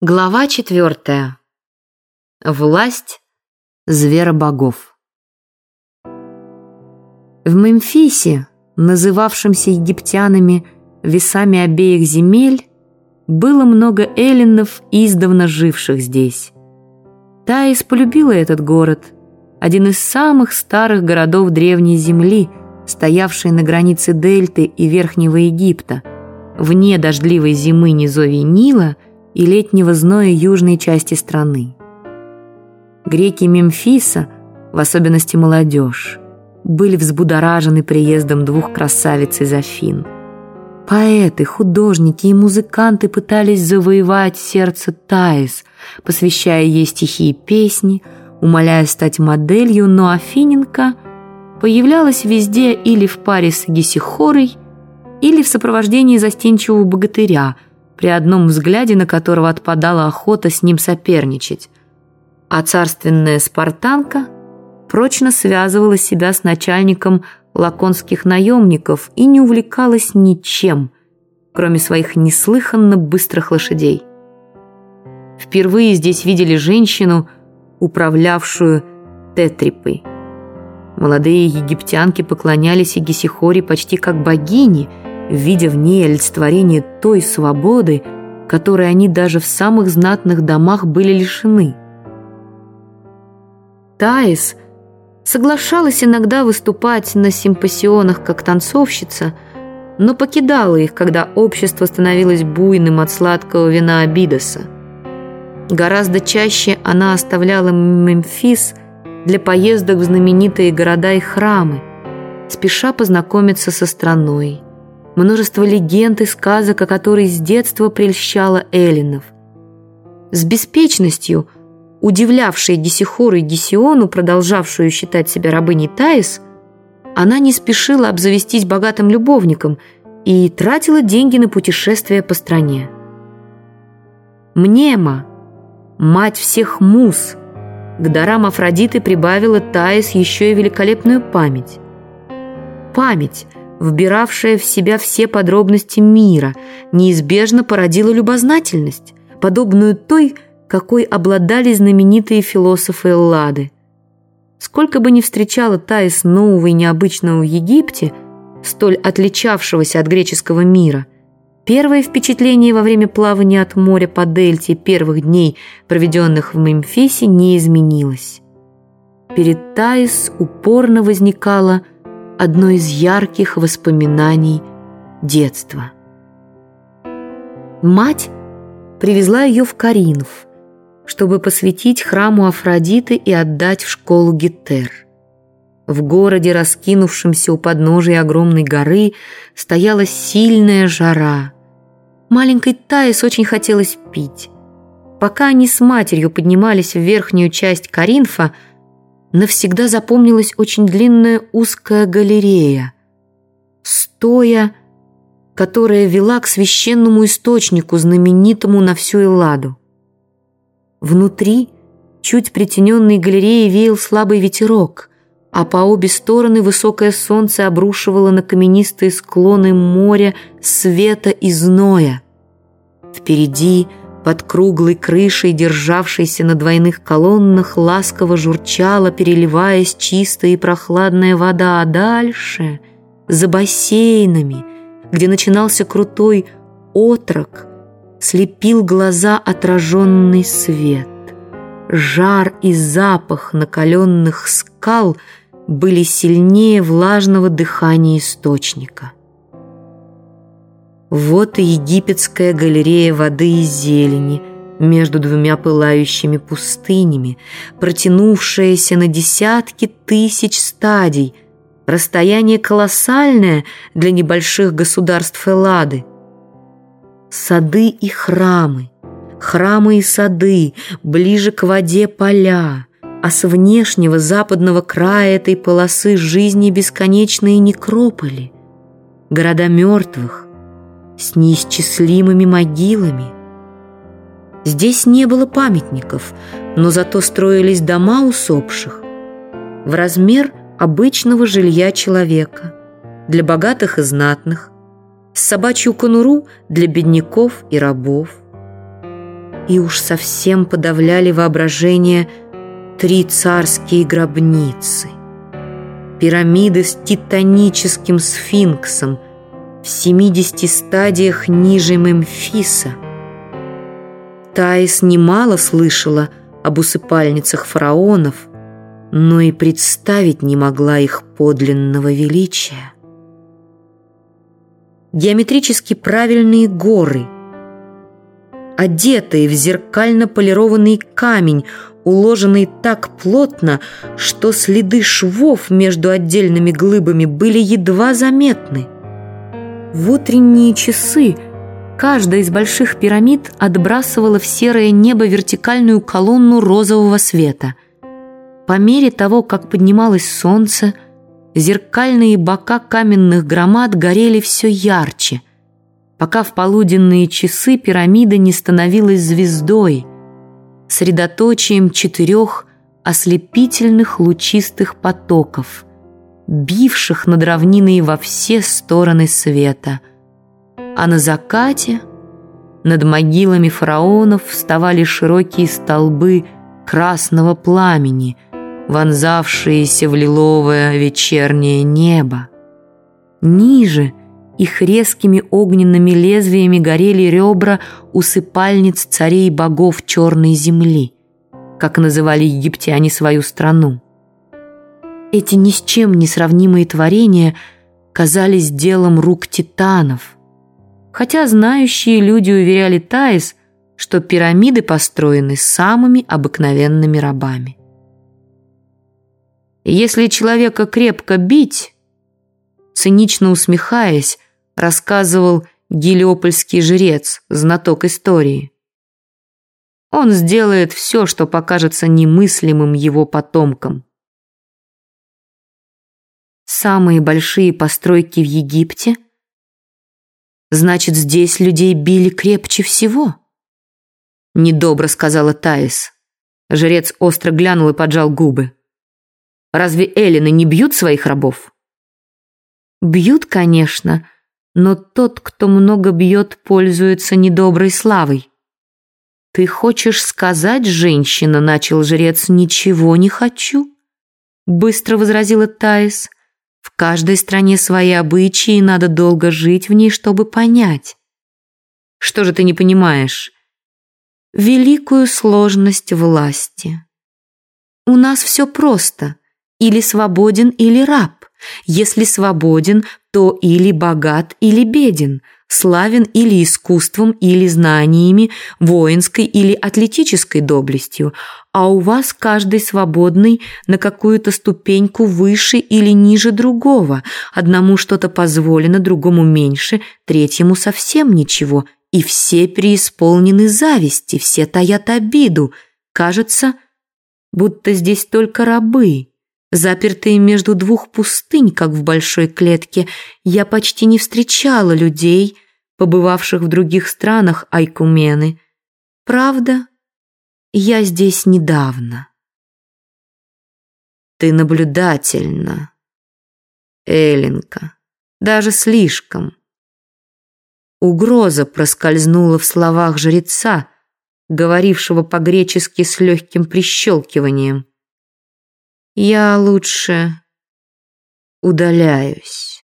Глава четвертая. Власть зверобогов. В Мемфисе, называвшемся египтянами весами обеих земель, было много эллинов, издавна живших здесь. Таис полюбила этот город, один из самых старых городов Древней Земли, стоявший на границе Дельты и Верхнего Египта, вне дождливой зимы низовья Нила – и летнего зноя южной части страны. Греки Мемфиса, в особенности молодежь, были взбудоражены приездом двух красавиц из Афин. Поэты, художники и музыканты пытались завоевать сердце Таис, посвящая ей стихи и песни, умоляя стать моделью, но Афиненко появлялась везде или в паре с Гесихорой, или в сопровождении застенчивого богатыря – при одном взгляде на которого отпадала охота с ним соперничать. А царственная спартанка прочно связывала себя с начальником лаконских наемников и не увлекалась ничем, кроме своих неслыханно быстрых лошадей. Впервые здесь видели женщину, управлявшую тетрипой. Молодые египтянки поклонялись Егисихоре почти как богине – видя в ней олицетворение той свободы, которой они даже в самых знатных домах были лишены. Таис соглашалась иногда выступать на симпосионах как танцовщица, но покидала их, когда общество становилось буйным от сладкого вина Абидоса. Гораздо чаще она оставляла Мемфис для поездок в знаменитые города и храмы, спеша познакомиться со страной, множество легенд и сказок, о которой с детства прельщала Эллинов. С беспечностью, удивлявшей Гесихору и Гесиону, продолжавшую считать себя рабыней Таис, она не спешила обзавестись богатым любовником и тратила деньги на путешествия по стране. Мнема, мать всех мус, к дарам Афродиты прибавила Таис еще и великолепную память. Память – вбиравшая в себя все подробности мира, неизбежно породила любознательность, подобную той, какой обладали знаменитые философы Эллады. Сколько бы ни встречала Таис нового и необычного в Египте, столь отличавшегося от греческого мира, первое впечатление во время плавания от моря по дельте первых дней, проведенных в Мемфисе, не изменилось. Перед Таис упорно возникало – одно из ярких воспоминаний детства. Мать привезла ее в Каринф, чтобы посвятить храму Афродиты и отдать в школу Гетер. В городе, раскинувшемся у подножия огромной горы, стояла сильная жара. Маленькой Таис очень хотелось пить. Пока они с матерью поднимались в верхнюю часть Каринфа, навсегда запомнилась очень длинная узкая галерея, стоя, которая вела к священному источнику, знаменитому на всю Элладу. Внутри, чуть притененной галереи, веял слабый ветерок, а по обе стороны высокое солнце обрушивало на каменистые склоны моря света и зноя. Впереди – под круглой крышей, державшейся на двойных колоннах, ласково журчала, переливаясь чистая и прохладная вода, а дальше, за бассейнами, где начинался крутой отрок, слепил глаза отраженный свет. Жар и запах накаленных скал были сильнее влажного дыхания источника. Вот и египетская галерея воды и зелени между двумя пылающими пустынями, протянувшаяся на десятки тысяч стадий, расстояние колоссальное для небольших государств Эллады. Сады и храмы, храмы и сады, ближе к воде поля, а с внешнего западного края этой полосы жизни бесконечные некрополи, города мертвых, с неисчислимыми могилами. Здесь не было памятников, но зато строились дома усопших в размер обычного жилья человека, для богатых и знатных, с собачью конуру для бедняков и рабов. и уж совсем подавляли воображение три царские гробницы. Пирамиды с титаническим сфинксом в 70 стадиях ниже Мемфиса. Таис немало слышала об усыпальницах фараонов, но и представить не могла их подлинного величия. Геометрически правильные горы, одетые в зеркально полированный камень, уложенный так плотно, что следы швов между отдельными глыбами были едва заметны. В утренние часы. Каждая из больших пирамид отбрасывала в серое небо вертикальную колонну розового света – по мере того, как поднималось солнце, зеркальные бока каменных громад горели все ярче, пока в полуденные часы пирамида не становилась звездой, средоточием четырех ослепительных лучистых потоков, бивших над равниной во все стороны света. А на закате над могилами фараонов вставали широкие столбы красного пламени – вонзавшиеся в лиловое вечернее небо. Ниже их резкими огненными лезвиями горели ребра усыпальниц царей богов черной земли, как называли египтяне свою страну. Эти ни с чем не сравнимые творения казались делом рук титанов, хотя знающие люди уверяли Таис, что пирамиды построены самыми обыкновенными рабами. Если человека крепко бить, цинично усмехаясь, рассказывал гелиопольский жрец, знаток истории. Он сделает все, что покажется немыслимым его потомкам. Самые большие постройки в Египте? Значит, здесь людей били крепче всего? Недобро сказала Таис. Жрец остро глянул и поджал губы. Разве эллины не бьют своих рабов? Бьют, конечно, но тот, кто много бьет, пользуется недоброй славой. Ты хочешь сказать, женщина, начал жрец, ничего не хочу? Быстро возразила Таис. В каждой стране свои обычаи, надо долго жить в ней, чтобы понять. Что же ты не понимаешь? Великую сложность власти. У нас все просто – или свободен, или раб. Если свободен, то или богат, или беден, славен или искусством, или знаниями, воинской или атлетической доблестью, а у вас каждый свободный на какую-то ступеньку выше или ниже другого, одному что-то позволено, другому меньше, третьему совсем ничего, и все преисполнены зависти, все таят обиду. Кажется, будто здесь только рабы, Запертые между двух пустынь, как в большой клетке, я почти не встречала людей, побывавших в других странах Айкумены. Правда, я здесь недавно. Ты наблюдательна, Эленка, даже слишком. Угроза проскользнула в словах жреца, говорившего по-гречески с легким прищелкиванием. Я лучше удаляюсь.